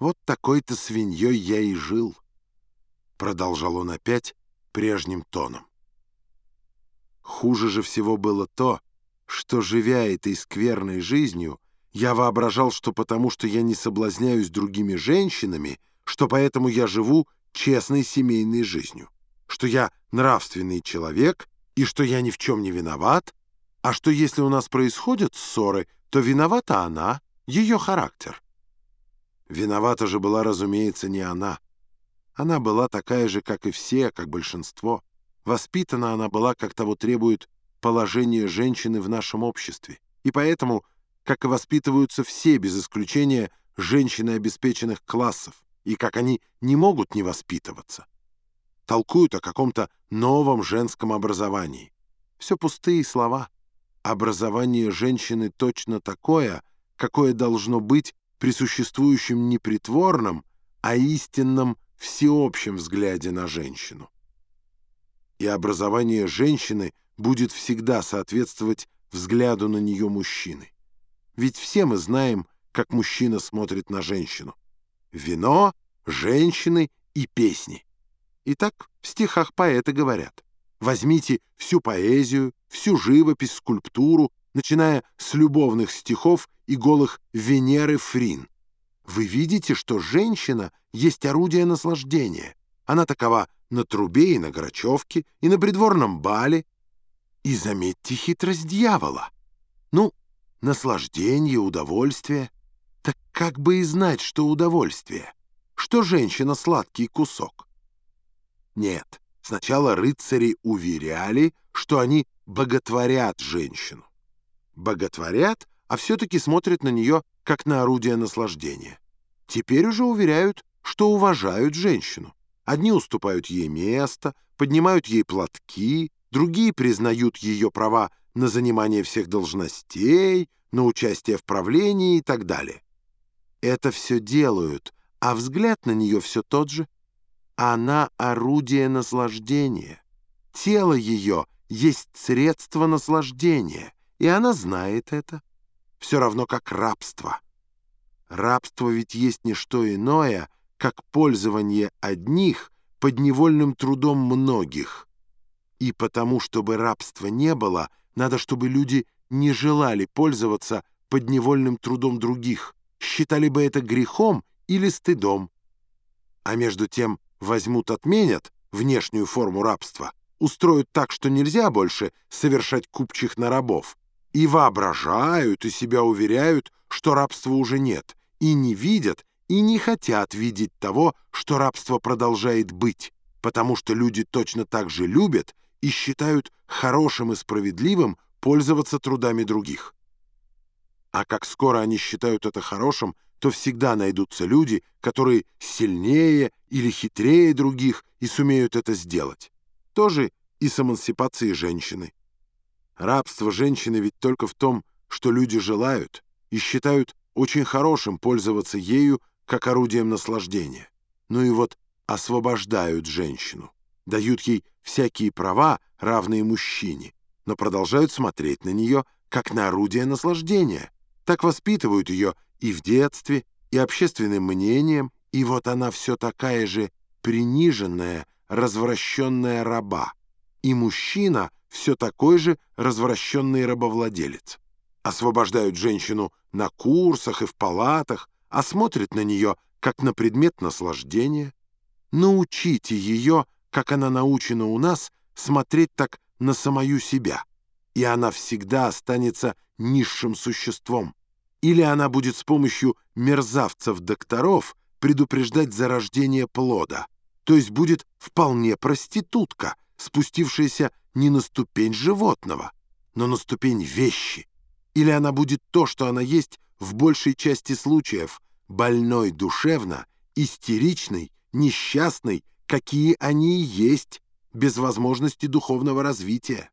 Вот такой-то свиньей я и жил, продолжал он опять прежним тоном. Хуже же всего было то, что, живя этой скверной жизнью, я воображал, что потому что я не соблазняюсь другими женщинами, что поэтому я живу честной семейной жизнью, что я нравственный человек и что я ни в чем не виноват, а что если у нас происходят ссоры, то виновата она, ее характер. Виновата же была, разумеется, не она. Она была такая же, как и все, как большинство. Воспитана она была, как того требует положение женщины в нашем обществе. И поэтому, как и воспитываются все, без исключения, женщины обеспеченных классов, и как они не могут не воспитываться. Толкуют о каком-то новом женском образовании. Все пустые слова. Образование женщины точно такое, какое должно быть при существующем не притворном, а истинном всеобщем взгляде на женщину и образование женщины будет всегда соответствовать взгляду на нее мужчины. Ведь все мы знаем, как мужчина смотрит на женщину. Вино, женщины и песни. И так в стихах поэты говорят. Возьмите всю поэзию, всю живопись, скульптуру, начиная с любовных стихов и голых Венеры Фрин. Вы видите, что женщина есть орудие наслаждения. Она такова на трубе и на грачевке, и на придворном бале. И заметьте хитрость дьявола. Ну, наслаждение, удовольствие. Так как бы и знать, что удовольствие? Что женщина сладкий кусок? Нет, сначала рыцари уверяли, что они боготворят женщину. Боготворят, а все-таки смотрят на нее как на орудие наслаждения. Теперь уже уверяют, что уважают женщину. Одни уступают ей место, поднимают ей платки, другие признают ее права на занимание всех должностей, на участие в правлении и так далее. Это все делают, а взгляд на нее все тот же. Она орудие наслаждения. Тело ее есть средство наслаждения, и она знает это. Все равно как рабство. Рабство ведь есть не что иное — как пользование одних подневольным трудом многих. И потому, чтобы рабства не было, надо, чтобы люди не желали пользоваться подневольным трудом других, считали бы это грехом или стыдом. А между тем возьмут, отменят внешнюю форму рабства, устроят так, что нельзя больше совершать купчих на рабов, и воображают, и себя уверяют, что рабства уже нет, и не видят, и не хотят видеть того, что рабство продолжает быть, потому что люди точно так же любят и считают хорошим и справедливым пользоваться трудами других. А как скоро они считают это хорошим, то всегда найдутся люди, которые сильнее или хитрее других и сумеют это сделать. Тоже и с эмансипацией женщины. Рабство женщины ведь только в том, что люди желают и считают очень хорошим пользоваться ею как орудием наслаждения. Ну и вот освобождают женщину, дают ей всякие права, равные мужчине, но продолжают смотреть на нее как на орудие наслаждения. Так воспитывают ее и в детстве, и общественным мнением, и вот она все такая же приниженная, развращенная раба, и мужчина все такой же развращенный рабовладелец. Освобождают женщину на курсах и в палатах, а смотрит на нее, как на предмет наслаждения. Научите ее, как она научена у нас, смотреть так на самую себя, и она всегда останется низшим существом. Или она будет с помощью мерзавцев-докторов предупреждать зарождение плода, то есть будет вполне проститутка, спустившаяся не на ступень животного, но на ступень вещи. Или она будет то, что она есть в большей части случаев больной душевно, истеричный, несчастный, какие они и есть, без возможности духовного развития.